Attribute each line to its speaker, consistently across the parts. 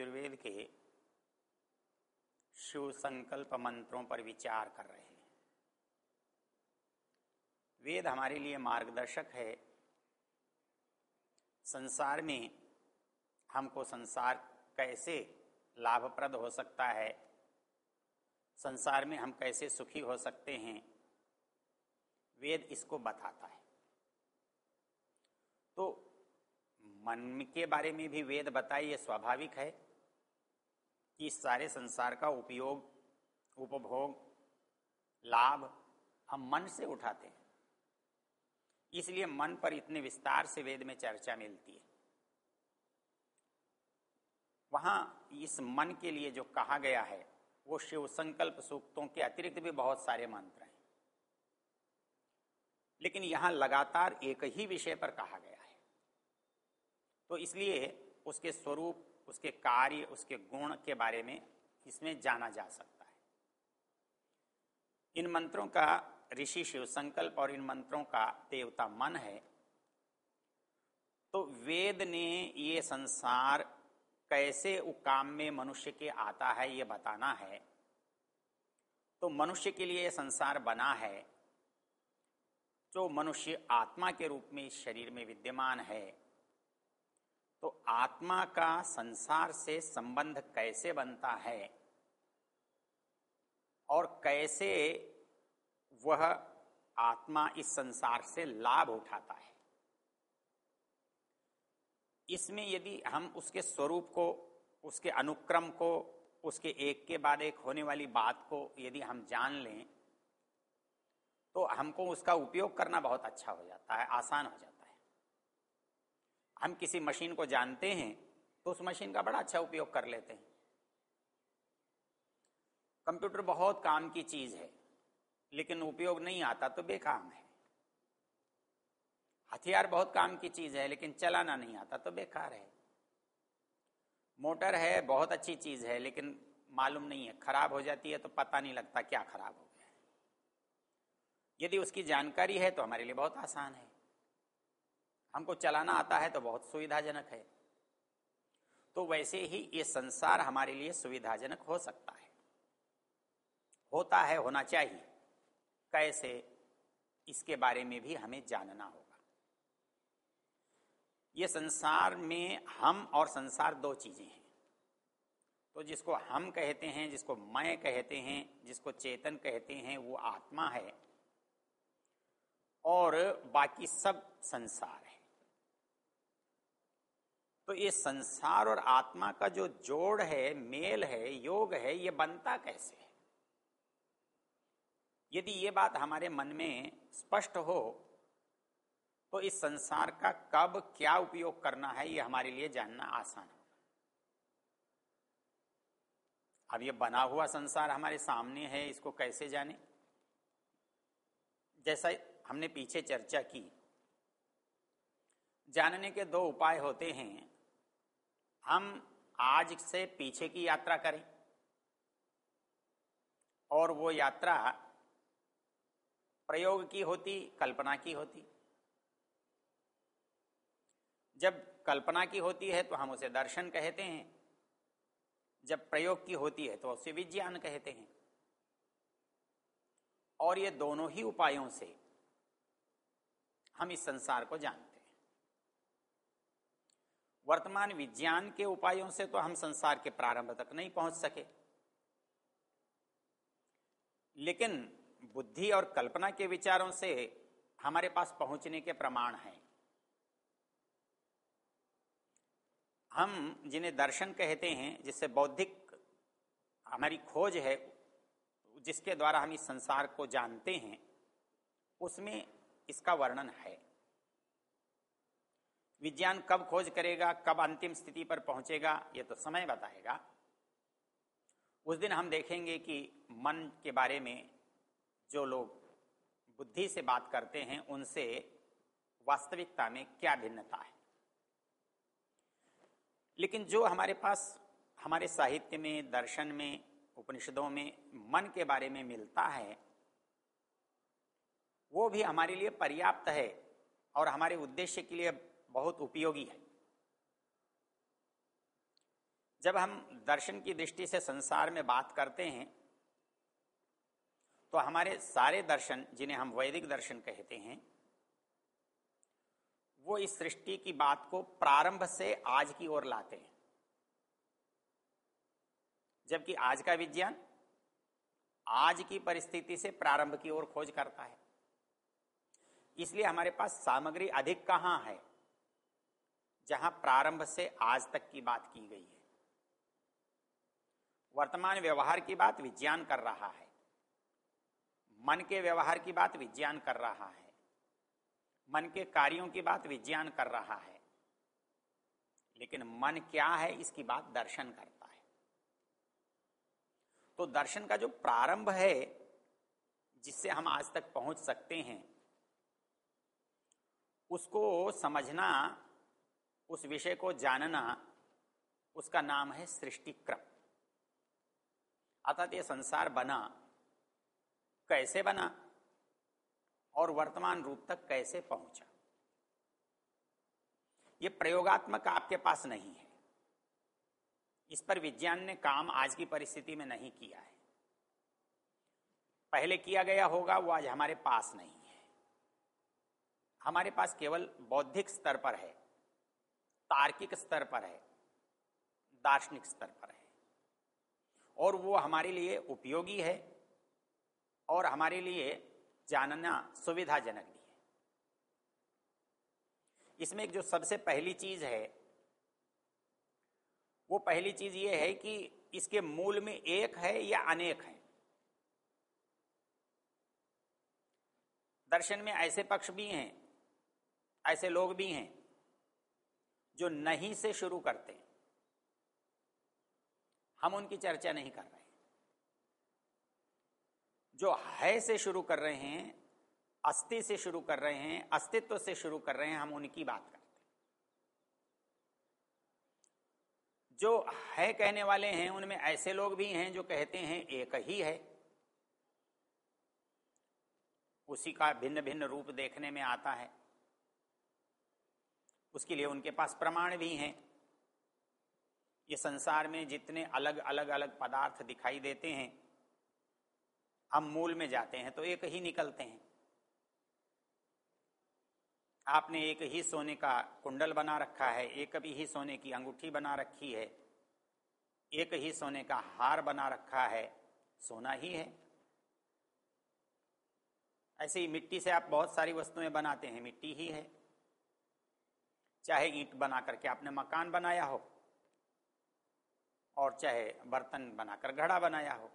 Speaker 1: यजुर्वेद के शिव संकल्प मंत्रों पर विचार कर रहे हैं। वेद हमारे लिए मार्गदर्शक है। संसार में हमको संसार कैसे लाभप्रद हो सकता है? संसार में हम कैसे सुखी हो सकते हैं? वेद इसको बताता है। तो मन के बारे में भी वेद बताए ये स्वाभाविक है। कि इस सारे संसार का उपयोग, उपभोग, लाभ हम मन से उठाते हैं। इसलिए मन पर इतने विस्तार से वेद में चर्चा मिलती है। वहाँ इस मन के लिए जो कहा गया है, वो शिव संकल्प सूक्तों के अतिरिक्त भी बहुत सारे मंत्र हैं। लेकिन यहाँ लगातार एक ही विषय पर कहा गया है। तो इसलिए उसके स्वरूप उसके कार्य, उसके गुण के बारे में इसमें जाना जा सकता है। इन मंत्रों का ऋषि शिव संकल्प और इन मंत्रों का देवता मन है तो वेद ने ये संसार कैसे उकाम में मनुष्य के आता है ये बताना है। तो मनुष्य के लिए संसार बना है, जो मनुष्य आत्मा के रूप में इस शरीर में विद्यमान है आत्मा का संसार से संबंध कैसे बनता है और कैसे वह आत्मा इस संसार से लाभ उठाता है। इसमें यदि हम उसके स्वरूप को, उसके अनुक्रम को, उसके एक के बाद एक होने वाली बात को यदि हम जान लें तो हमको उसका उपयोग करना बहुत अच्छा हो जाता है, आसान हो जाता है। हम किसी मशीन को जानते हैं तो उस मशीन का बड़ा अच्छा उपयोग कर लेते हैं। कंप्यूटर बहुत काम की चीज़ है, लेकिन उपयोग नहीं आता तो बेकाम है। हथियार बहुत काम की चीज़ है, लेकिन चलाना नहीं आता तो बेकार है। मोटर है, बहुत अच्छी चीज़ है, लेकिन मालूम नहीं है, खराब हो जाती है तो पता नहीं लगता क्या खराब हो गया यदि उसकी जानकारी है तो हमारे लिए बहुत आसान है। हमको चलाना आता है तो बहुत सुविधाजनक है। तो वैसे ही ये संसार हमारे लिए सुविधाजनक हो सकता है। होता है, होना चाहिए। कैसे? इसके बारे में भी हमें जानना होगा। ये संसार में हम और संसार दो चीज़ें हैं। तो जिसको हम कहते हैं, जिसको मैं कहते हैं, जिसको चेतन कहते हैं, वो आत्मा है। और बाकी सब संसार है। तो ये संसार और आत्मा का जो जोड़ है, मेल है, योग है, ये बनता कैसे है? यदि ये बात हमारे मन में स्पष्ट हो तो इस संसार का कब क्या उपयोग करना है, ये हमारे लिए जानना आसान होगा अब ये बना हुआ संसार हमारे सामने है, इसको कैसे जाने? जैसा हमने पीछे चर्चा की, जानने के दो उपाय होते हैं। हम आज से पीछे की यात्रा करें। और वो यात्रा प्रयोग की होती, कल्पना की होती। जब कल्पना की होती है तो हम उसे दर्शन कहते हैं। जब प्रयोग की होती है तो उसे विज्ञान कहते हैं। और ये दोनों ही उपायों से हम इस संसार को जानते हैं। वर्तमान विज्ञान के उपायों से तो हम संसार के प्रारंभ तक नहीं पहुँच सके। लेकिन बुद्धि और कल्पना के विचारों से हमारे पास पहुँचने के प्रमाण हैं। हम जिन्हें दर्शन कहते हैं, जिससे बौद्धिक हमारी खोज है, जिसके द्वारा हम इस संसार को जानते हैं, उसमें इसका वर्णन है। विज्ञान कब खोज करेगा, कब अंतिम स्थिति पर पहुंचेगा यह तो समय बताएगा। उस दिन हम देखेंगे कि मन के बारे में जो लोग बुद्धि से बात करते हैं, उनसे वास्तविकता में क्या भिन्नता है। लेकिन जो हमारे पास, हमारे साहित्य में, दर्शन में, उपनिषदों में मन के बारे में मिलता है, वो भी हमारे लिए पर्याप्त है और हमारे उद्देश्य के लिए बहुत उपयोगी है। जब हम दर्शन की दृष्टि से संसार में बात करते हैं तो हमारे सारे दर्शन, जिन्हें हम वैदिक दर्शन कहते हैं, वो इस सृष्टि की बात को प्रारंभ से आज की ओर लाते हैं। जबकि आज का विज्ञान आज की परिस्थिति से प्रारंभ की ओर खोज करता है। इसलिए हमारे पास सामग्री अधिक कहाँ है? जहाँ प्रारंभ से आज तक की बात की गई है। वर्तमान व्यवहार की बात विज्ञान कर रहा है। मन के व्यवहार की बात विज्ञान कर रहा है। मन के कार्यों की बात विज्ञान कर रहा है। लेकिन मन क्या है, इसकी बात दर्शन करता है। तो दर्शन का जो प्रारंभ है, जिससे हम आज तक पहुँच सकते हैं, उसको समझना उस विषय को जानना उसका नाम है सृष्टिक्रम। अर्थात ये संसार बना, कैसे बना और वर्तमान रूप तक कैसे पहुँचा। ये प्रयोगात्मक आपके पास नहीं है। इस पर विज्ञान ने काम आज की परिस्थिति में नहीं किया है। पहले किया गया होगा, वो आज हमारे पास नहीं है। हमारे पास केवल बौद्धिक स्तर पर है। तार्किक स्तर पर है, दार्शनिक स्तर पर है। और वो हमारे लिए उपयोगी है और हमारे लिए जानना सुविधाजनक भी है। इसमें जो सबसे पहली चीज़ है, वो पहली चीज़ ये है कि इसके मूल में एक है या अनेक है। दर्शन में ऐसे पक्ष भी हैं, ऐसे लोग भी हैं जो नहीं से शुरू करते हैं। हम उनकी चर्चा नहीं कर रहे जो है से शुरू कर रहे हैं, अस्थि से शुरू कर रहे हैं, अस्तित्व से शुरू कर रहे हैं, हम उनकी बात करते हैं। जो है कहने वाले हैं, उनमें ऐसे लोग भी हैं जो कहते हैं एक ही है। उसी का भिन्न भिन्न रूप देखने में आता है। उसके लिए उनके पास प्रमाण भी हैं। ये संसार में जितने अलग अलग अलग पदार्थ दिखाई देते हैं, हम मूल में जाते हैं तो एक ही निकलते हैं। आपने एक ही सोने का कुंडल बना रखा है, एक भी ही सोने की अंगूठी बना रखी है, एक ही सोने का हार बना रखा है, सोना ही है। ऐसे ही मिट्टी से आप बहुत सारी वस्तुएँ बनाते हैं, मिट्टी ही है। चाहे ईंट बना करके आपने मकान बनाया हो, और चाहे बर्तन बनाकर घड़ा बनाया हो,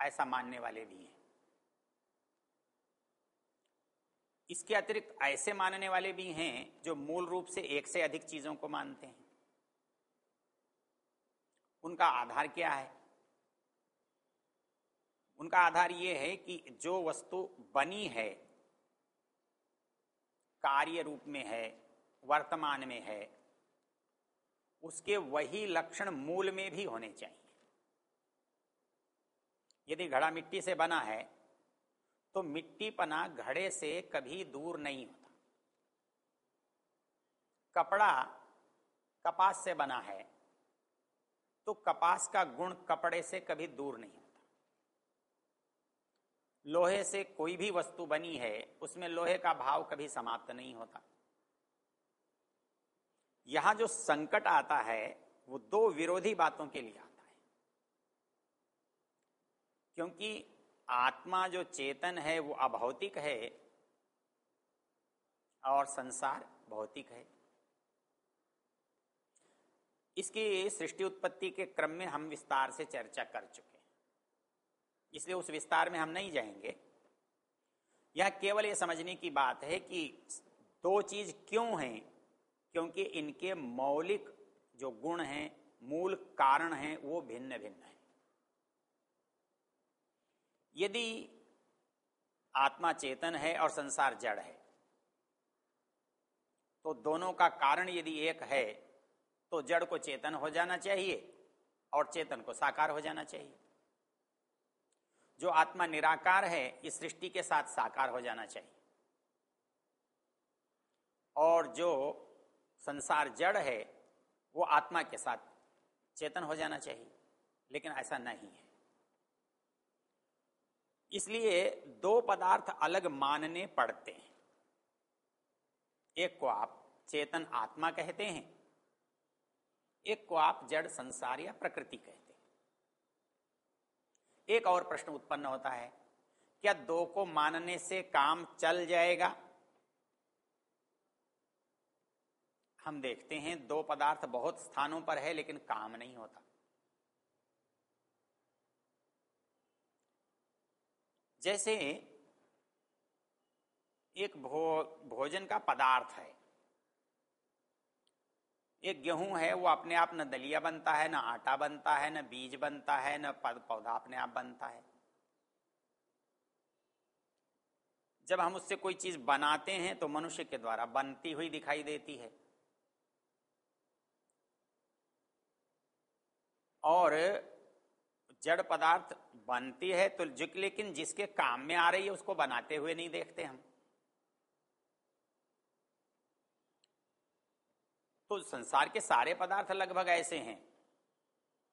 Speaker 1: ऐसा मानने वाले भी हैं। इसके अतिरिक्त ऐसे मानने वाले भी हैं जो मूल रूप से एक से अधिक चीज़ों को मानते हैं। उनका आधार क्या है? उनका आधार यह है कि जो वस्तु बनी है कार्य रूप में है, वर्तमान में है, उसके वही लक्षण मूल में भी होने चाहिए। यदि घड़ा मिट्टी से बना है तो मिट्टी पना घड़े से कभी दूर नहीं होता। कपड़ा कपास से बना है तो कपास का गुण कपड़े से कभी दूर नहीं लोहे से कोई भी वस्तु बनी है, उसमें लोहे का भाव कभी समाप्त नहीं होता। यहाँ जो संकट आता है, वो दो विरोधी बातों के लिए आता है। क्योंकि आत्मा जो चेतन है, वो अभौतिक है, और संसार भौतिक है। इसकी सृष्टि उत्पत्ति के क्रम में हम विस्तार से चर्चा कर चुके इसलिए उस विस्तार में हम नहीं जाएँगे। यह केवल ये समझने की बात है कि दो चीज़ क्यों हैं? क्योंकि इनके मौलिक जो गुण हैं, मूल कारण हैं, वो भिन्न भिन्न हैं। यदि आत्मा चेतन है और संसार जड़ है तो दोनों का कारण यदि एक है तो जड़ को चेतन हो जाना चाहिए और चेतन को साकार हो जाना चाहिए। जो आत्मा निराकार है इस सृष्टि के साथ साकार हो जाना चाहिए। और जो संसार जड़ है, वो आत्मा के साथ चेतन हो जाना चाहिए, लेकिन ऐसा नहीं है। इसलिए दो पदार्थ अलग मानने पड़ते हैं। एक को आप चेतन आत्मा कहते हैं, एक को आप जड़ संसार या प्रकृति कहते हैं। एक और प्रश्न उत्पन्न होता है क्या दो को मानने से काम चल जाएगा? हम देखते हैं दो पदार्थ बहुत स्थानों पर है लेकिन काम नहीं होता। जैसे एक भो, भोजन का पदार्थ है एक गेहूँ है, वो अपने आप न दलिया बनता है, न आटा बनता है, न बीज बनता है, न पौधा अपने आप बनता है। जब हम उससे कोई चीज़ बनाते हैं तो मनुष्य के द्वारा बनती हुई दिखाई देती है। और जड़ पदार्थ बनती है तो लेकिन जिसके काम में आ रही है, उसको बनाते हुए नहीं देखते हम। तो संसार के सारे पदार्थ लगभग ऐसे हैं।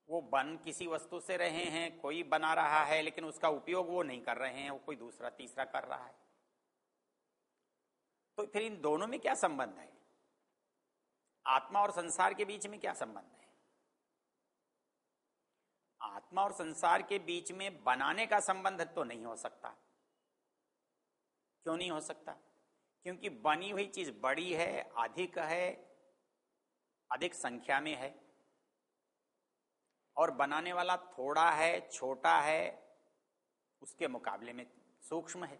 Speaker 1: वो बन किसी वस्तु से रहे हैं, कोई बना रहा है, लेकिन उसका उपयोग वो नहीं कर रहे हैं, वो कोई दूसरा, तीसरा कर रहा है। तो फिर इन दोनों में क्या संबंध है? आत्मा और संसार के बीच में क्या संबंध है? आत्मा और संसार के बीच में बनाने का संबंध तो नहीं हो सकता। क्यों नहीं हो सकता? क्योंकि बनी हुई चीज़ बड़ी है, अधिक है अधिक संख्या में है। और बनाने वाला थोड़ा है, छोटा है, उसके मुकाबले में सूक्ष्म है।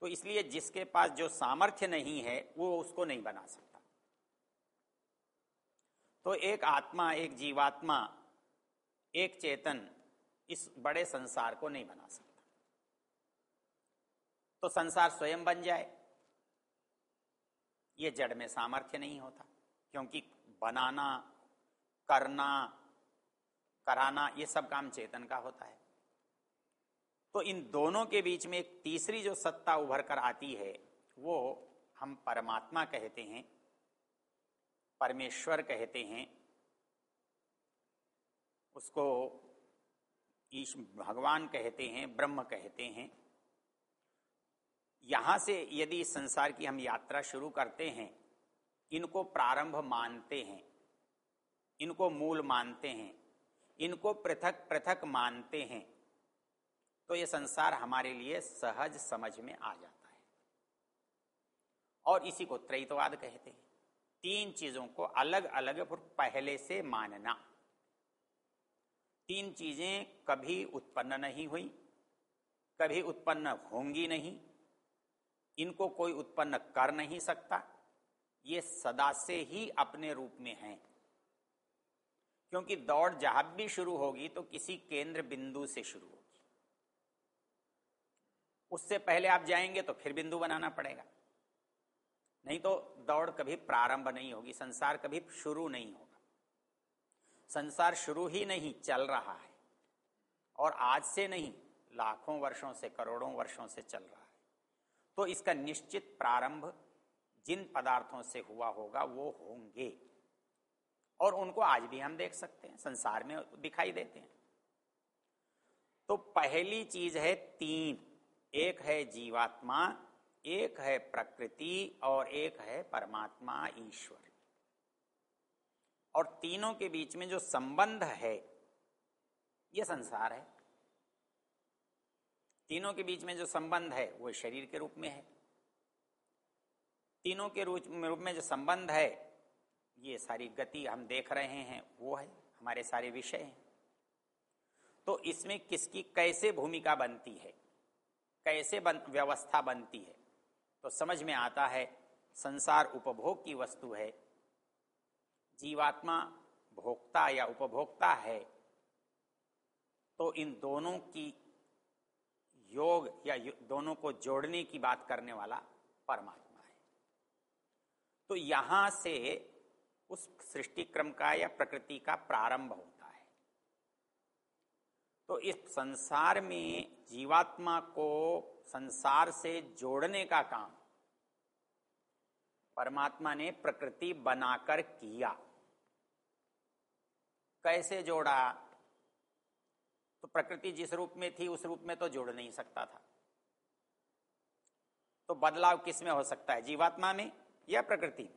Speaker 1: तो इसलिए जिसके पास जो सामर्थ्य नहीं है, वो उसको नहीं बना सकता। तो एक आत्मा, एक जीवात्मा, एक चेतन इस बड़े संसार को नहीं बना सकता। तो संसार स्वयं बन जाए, ये जड़ में सामर्थ्य नहीं होता। क्योंकि बनाना, करना, कराना, ये सब काम चेतन का होता है। तो इन दोनों के बीच में एक तीसरी जो सत्ता उभर कर आती है, वो हम परमात्मा कहते हैं, परमेश्वर कहते हैं। उसको ईश, भगवान कहते हैं, ब्रह्म कहते हैं। यहाँ से यदि संसार की हम यात्रा शुरू करते हैं इनको प्रारंभ मानते हैं। इनको मूल मानते हैं। इनको पृथक पृथक मानते हैं। तो ये संसार हमारे लिए सहज समझ में आ जाता है। और इसी को त्रैतवाद कहते हैं। तीन चीज़ों को अलग अलग पहले से मानना। तीन चीज़ें कभी उत्पन्न नहीं हुई, कभी उत्पन्न होंगी नहीं। इनको कोई उत्पन्न कर नहीं सकता। ये सदा से ही अपने रूप में हैं। क्योंकि दौड़ जहाँ भी शुरू होगी तो किसी केंद्र बिंदु से शुरू होगी। उससे पहले आप जाएँगे तो फिर बिंदु बनाना पड़ेगा। नहीं तो दौड़ कभी प्रारंभ नहीं होगी, संसार कभी शुरू नहीं होगा। संसार शुरू ही नहीं, चल रहा है। और आज से नहीं, लाखों वर्षों से, करोड़ों वर्षों से चल रहा है। तो इसका निश्चित प्रारंभ जिन पदार्थों से हुआ होगा, वो होंगे। और उनको आज भी हम देख सकते हैं, संसार में दिखाई देते हैं। तो पहली चीज़ है तीन। एक है जीवात्मा, एक है प्रकृति और एक है परमात्मा ईश्वर। और तीनों के बीच में जो संबंध है यह संसार है। तीनों के बीच में जो संबंध है, वो शरीर के रूप में है। तीनों के रूप में जो संबंध है ये सारी गति हम देख रहे हैं वो है हमारे सारे विषय। हैं तो इसमें किसकी कैसे भूमिका बनती है? कैसे बन, व्यवस्था बनती है? तो समझ में आता है संसार उपभोग की वस्तु है। जीवात्मा भोक्ता या उपभोक्ता है तो इन दोनों की योग या दोनों को जोड़ने की बात करने वाला परमात्मा। तो यहाँ से उस सृष्टि क्रम का या प्रकृति का प्रारंभ होता है। तो इस संसार में जीवात्मा को संसार से जोड़ने का काम परमात्मा ने प्रकृति बनाकर किया। कैसे जोड़ा? तो प्रकृति जिस रूप में थी, उस रूप में तो जोड़ नहीं सकता था। तो बदलाव किसमें हो सकता है? जीवात्मा में? या प्रकृति।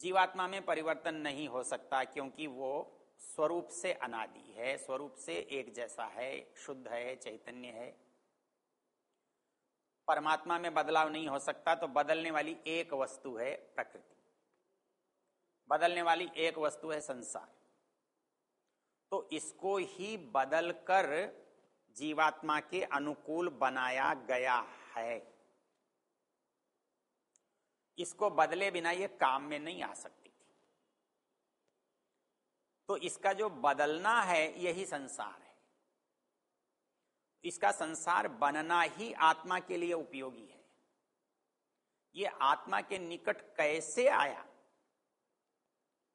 Speaker 1: जीवात्मा में परिवर्तन नहीं हो सकता क्योंकि वो स्वरूप से अनादि है, स्वरूप से एक जैसा है, शुद्ध है, चैतन्य है। परमात्मा में बदलाव नहीं हो सकता तो बदलने वाली एक वस्तु है प्रकृति। बदलने वाली एक वस्तु है संसार। तो इसको ही बदलकर जीवात्मा के अनुकूल बनाया गया है। इसको बदले बिना ये काम में नहीं आ सकती थी। तो इसका जो बदलना है, यही संसार है। इसका संसार बनना ही आत्मा के लिए उपयोगी है। ये आत्मा के निकट कैसे आया?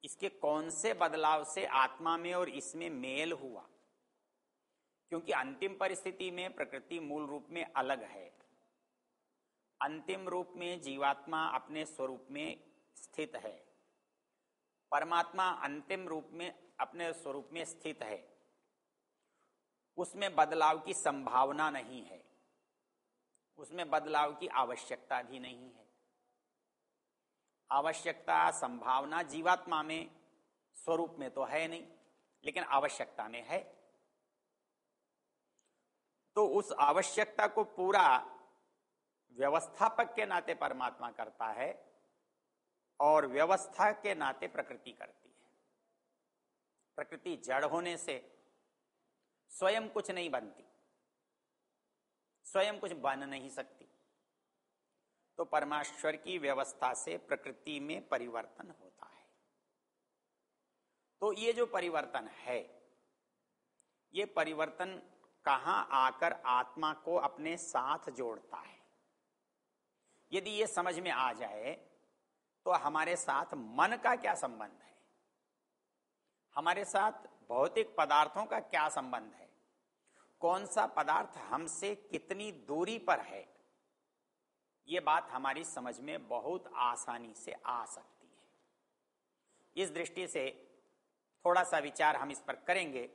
Speaker 1: इसके कौन से बदलाव से आत्मा में और इसमें मेल हुआ? क्योंकि अंतिम परिस्थिति में प्रकृति मूल रूप में अलग है। अंतिम रूप में जीवात्मा अपने स्वरूप में स्थित है। परमात्मा अंतिम रूप में अपने स्वरूप में स्थित है। उसमें बदलाव की संभावना नहीं है। उसमें बदलाव की आवश्यकता भी नहीं है। आवश्यकता, संभावना जीवात्मा में, स्वरूप में तो है नहीं, लेकिन आवश्यकता में है। तो उस आवश्यकता को पूरा व्यवस्थापक के नाते परमात्मा करता है और व्यवस्था के नाते प्रकृति करती है। प्रकृति जड़ होने से स्वयं कुछ नहीं बनती, स्वयं कुछ बन नहीं सकती। तो परमाश्वर की व्यवस्था से प्रकृति में परिवर्तन होता है। तो ये जो परिवर्तन है, ये परिवर्तन कहाँ आकर आत्मा को अपने साथ जोड़ता है? यदि ये समझ में आ जाए तो हमारे साथ मन का क्या संबंध है? हमारे साथ भौतिक पदार्थों का क्या संबंध है? कौन सा पदार्थ हमसे कितनी दूरी पर है? ये बात हमारी समझ में बहुत आसानी से आ सकती है। इस दृष्टि से थोड़ा सा विचार हम इस पर करेंगे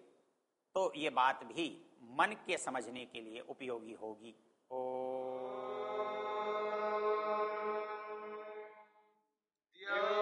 Speaker 1: तो ये बात भी मन के समझने के लिए उपयोगी होगी। ओ
Speaker 2: no.